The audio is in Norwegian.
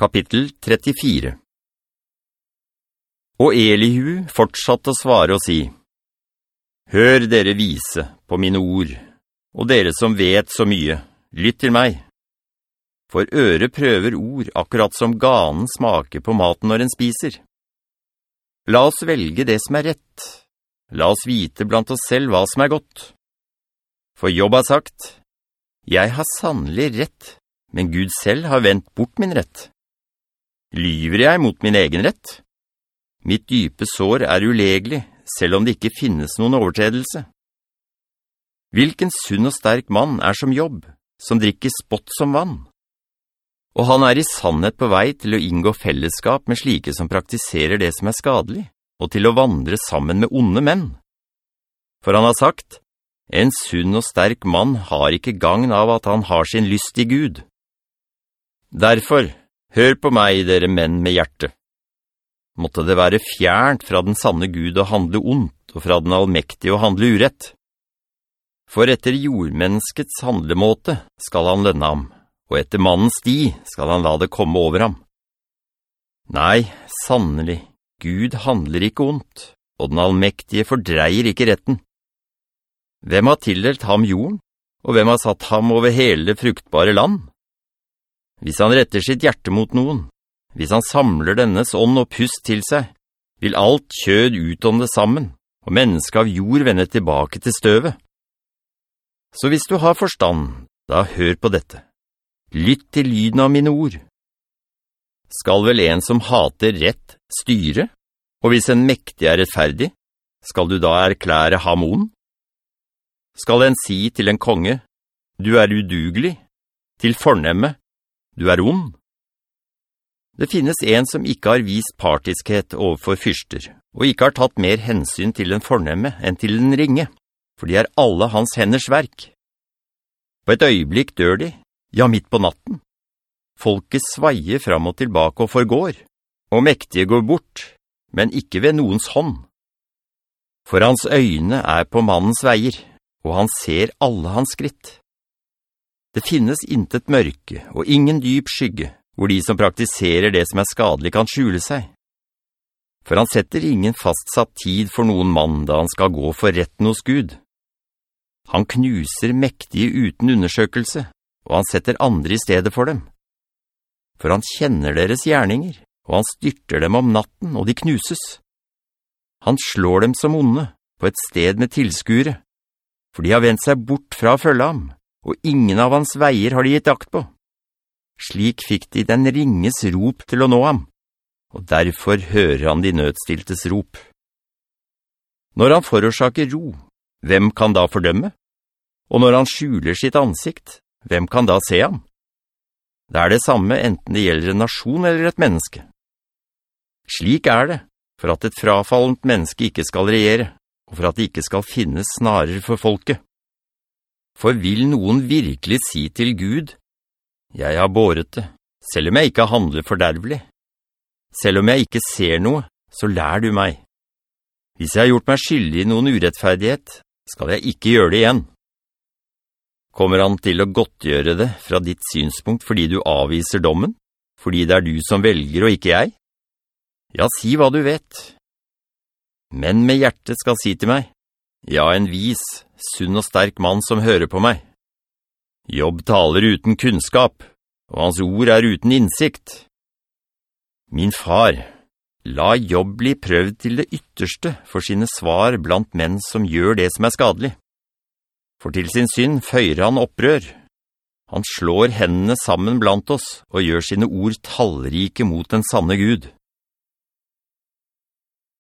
Kapittel 34 Og Elihu fortsatte å svare og si, «Hør dere vise på mine ord, og dere som vet så mye, lytt til meg. For øre prøver ord akkurat som ganen smaker på maten når en spiser. La oss velge det som er rett. La oss vite blant oss selv hva som er godt. For Jobb har sagt, «Jeg har sannelig rett, men Gud selv har vendt bort min rett.» Lyver jeg mot min egen rett? Mitt dype sår er ulegelig, selv om det ikke finnes noen overtredelse. Hvilken sunn og sterk mann er som jobb, som drikker spott som vann? Og han er i sannhet på vei til å inngå fellesskap med slike som praktiserer det som er skadelig, og til å vandre sammen med onde menn. For han har sagt, en sunn og sterk mann har ikke gagn av at han har sin lyst i Gud. Derfor, Hør på meg, dere menn med hjerte. Måtte det være fjernt fra den sanne Gud å handle ondt, og fra den allmektige å handle urett. For etter jordmenneskets handlemåte skal han lønne ham, og etter mannens sti skal han la det komme over ham. Nei, sannelig, Gud handler ikke ondt, og den allmektige fordreier ikke retten. Hvem har tildelt ham jorden, og hvem har satt ham over hele fruktbare land? Hvis han retter sitt hjerte mot noen, hvis han samler dennes ånd og pust til seg, vil alt kjød utånde sammen, og menneske av jord vende tilbake til støvet. Så hvis du har forstand, da hør på dette. Lytt til lyden av mine ord. Skal vel en som hater rett styre, og hvis en mektig er rettferdig, skal du da erklære ham ond? Skal en si til en konge, du er udugelig, til fornemme, du er ond. Det finnes en som ikke har vist partiskhet overfor fyrster, og ikke har tatt mer hensyn til den fornemme enn til den ringe, for de er alle hans henders verk. På et øyeblikk dør de, ja midt på natten. Folket sveier fram og tilbake og forgår, og mektige går bort, men ikke ved noens hånd. For hans øyne er på mannens veier, og han ser alle hans skritt. Det finnes intet mørke og ingen dyp skygge, hvor de som praktiserer det som er skadelig kan skjule seg. For han setter ingen fastsatt tid for noen mann da han skal gå for retten hos Gud. Han knuser mektige uten undersøkelse, og han setter andre i stedet for dem. For han kjenner deres gjerninger, og han styrter dem om natten, og de knuses. Han slår dem som onde, på et sted med tilskure, for de har vendt seg bort fra å følge ham og ingen av hans veier har de gitt akt på. Slik fikk de den ringes rop til å nå ham, og derfor hører han de nødstiltes rop. Når han forårsaker ro, hvem kan da fordømme? Og når han skjuler sitt ansikt, hvem kan da se ham? Det er det samme enten det gjelder en nasjon eller et menneske. Slik er det, for at et frafallent menneske ikke skal regjere, og for at det ikke skal finnes snarere for folket. For vil noen virkelig si til Gud, «Jeg har båret det, selv om jeg ikke handler fordervelig. Selv om jeg ikke ser noe, så lær du meg. Hvis jeg har gjort meg skyldig i noen urettferdighet, skal jeg ikke gjøre det igjen.» Kommer han til å godtgjøre det fra ditt synspunkt fordi du avviser dommen? Fordi det er du som velger og ikke jeg? Ja, si hva du vet. Men med hjertet skal si til meg, ja, en vis, sunn og sterk mann som hører på meg. Jobb taler uten kunnskap, og hans ord er uten innsikt. Min far, la jobb bli prøvd til det ytterste for sine svar blant menn som gjør det som er skadelig. For til sin synd føyer han opprør. Han slår hendene sammen blant oss og gjør sine ord tallrike mot den sanne Gud.